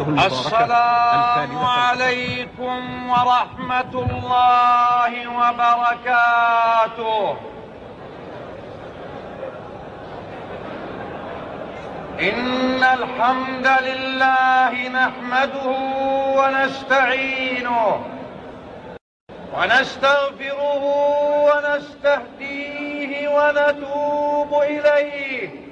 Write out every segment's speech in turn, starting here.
السلام عليكم ورحمة الله وبركاته. إن الحمد لله نحمده ونستعينه ونستغفره ونستهديه ونتوب إليه.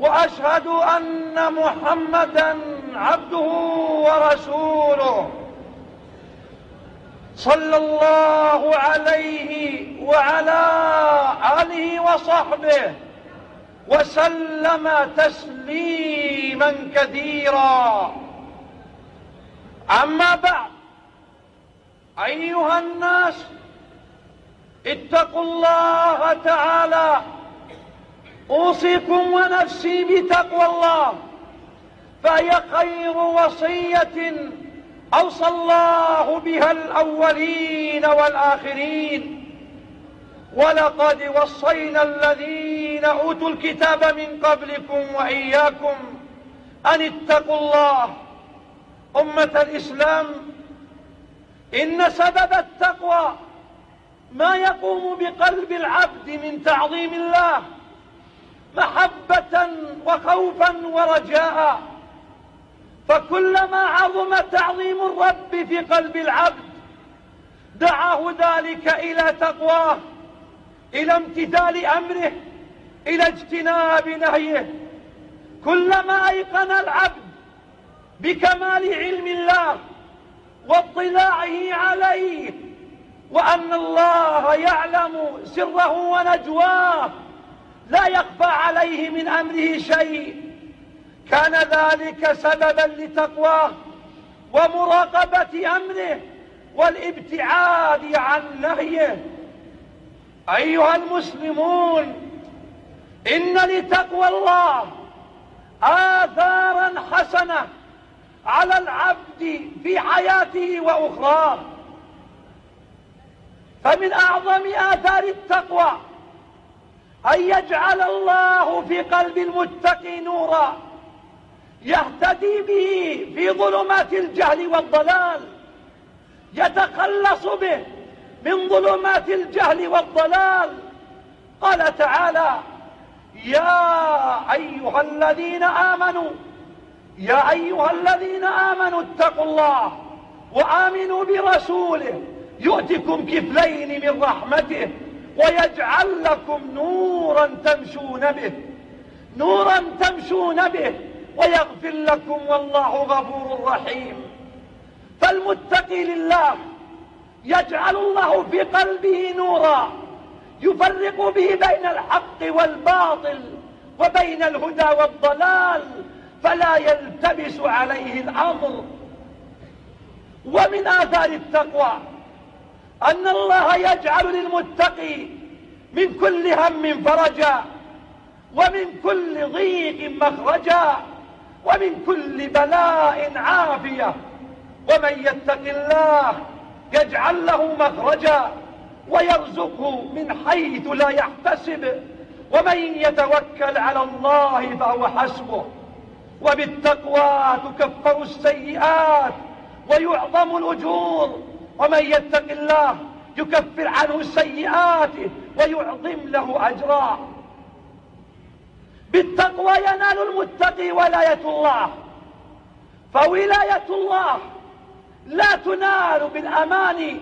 وأشهد أن محمدا عبده ورسوله. صلى الله عليه وعلى آله وصحبه وسلم تسليما كثيرا. أما بعد، أيها الناس، اتقوا الله تعالى أوصيكم ونفسي بتقوى الله، فهي خير وصية أوصى الله بها الأولين والآخرين. ولقد وصينا الذين أوتوا الكتاب من قبلكم وإياكم أن اتقوا الله. أمة الإسلام، إن سبب التقوى ما يقوم بقلب العبد من تعظيم الله. محبة وخوفا ورجاء. فكلما عظم تعظيم الرب في قلب العبد، دعاه ذلك إلى تقواه، إلى امتثال أمره، إلى اجتناب نهيه. كلما أيقن العبد بكمال علم الله واطلاعه عليه، وأن الله يعلم سره ونجواه لا يخفى عليه من أمره شيء. كان ذلك سببا لتقواه ومراقبة أمره والابتعاد عن نهيه. أيها المسلمون، إن لتقوى الله آثارا حسنة على العبد في حياته وأخراه. فمن أعظم آثار التقوى أن يجعل الله في قلب المتقي نورا، يهتدي به في ظلمات الجهل والضلال، يتخلص به من ظلمات الجهل والضلال. قال تعالى يا أيها الذين آمنوا، يا أيها الذين آمنوا اتقوا الله وآمنوا برسوله، يؤتكم كفلين من رحمته. ويجعل لكم نورا تمشون به. نورا تمشون به. ويغفر لكم والله غفور رحيم. فالمتقي لله. يجعل الله في قلبه نورا. يفرق به بين الحق والباطل وبين الهدى والضلال. فلا يلتبس عليه الأمر. ومن آثار التقوى. أن الله يجعل للمتقي من كل هم فرجا، ومن كل ضيق مخرجا، ومن كل بلاء عافية. ومن يتق الله يجعل له مخرجا، ويرزقه من حيث لا يحتسب. ومن يتوكل على الله فهو حسبه. وبالتقوى تكفر السيئات، ويعظم الأجور. ومن يتق الله يكفر عنه السيئات ويعظم له أجرا. بالتقوى ينال المتقي ولاية الله. فولاية الله لا تنال بالأماني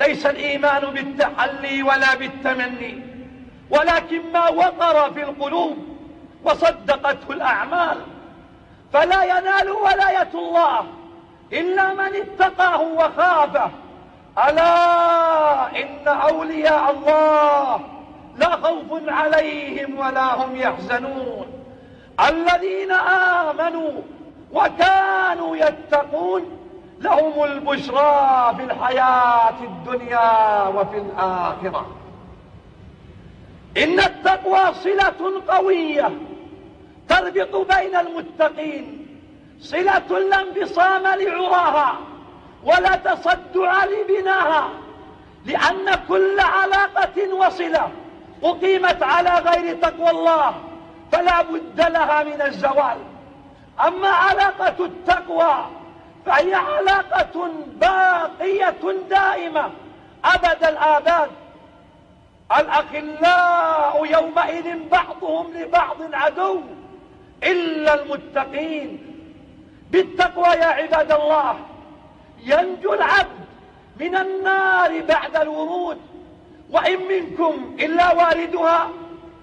ليس الإيمان بالتحلي ولا بالتمني، ولكن ما وقر في القلوب وصدقته الأعمال. فلا ينال ولاية الله إلا من اتقاه وخافه. ألا إن أولياء الله لا خوف عليهم ولا هم يحزنون. الذين آمنوا وكانوا يتقون، لهم البشرى في الحياة الدنيا وفي الآخرة. إن التقوى صلة قوية تربط بين المتقين. صلة لا انفصام لعراها ولا تصدع لبناها، لأن كل علاقة وصلة أقيمت على غير تقوى الله، فلا بد لها من الزوال. أما علاقة التقوى، فهي علاقة باقية دائمة أبد الآباد. الأخلاء يومئذ بعضهم لبعض عدو، إلا المتقين. بالتقوى يا عباد الله. ينجو العبد من النار بعد الورود، وإن منكم إلا واردها،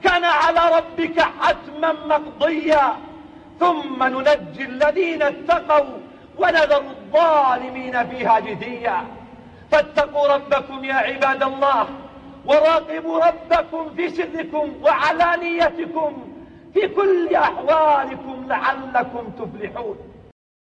كان على ربك حتما مقضيا. ثم ننجي الذين اتقوا ونذر الظالمين فيها جثيا. فاتقوا ربكم يا عباد الله، وراقبوا ربكم في سركم وعلانيتكم في كل أحوالكم لعلكم تفلحون.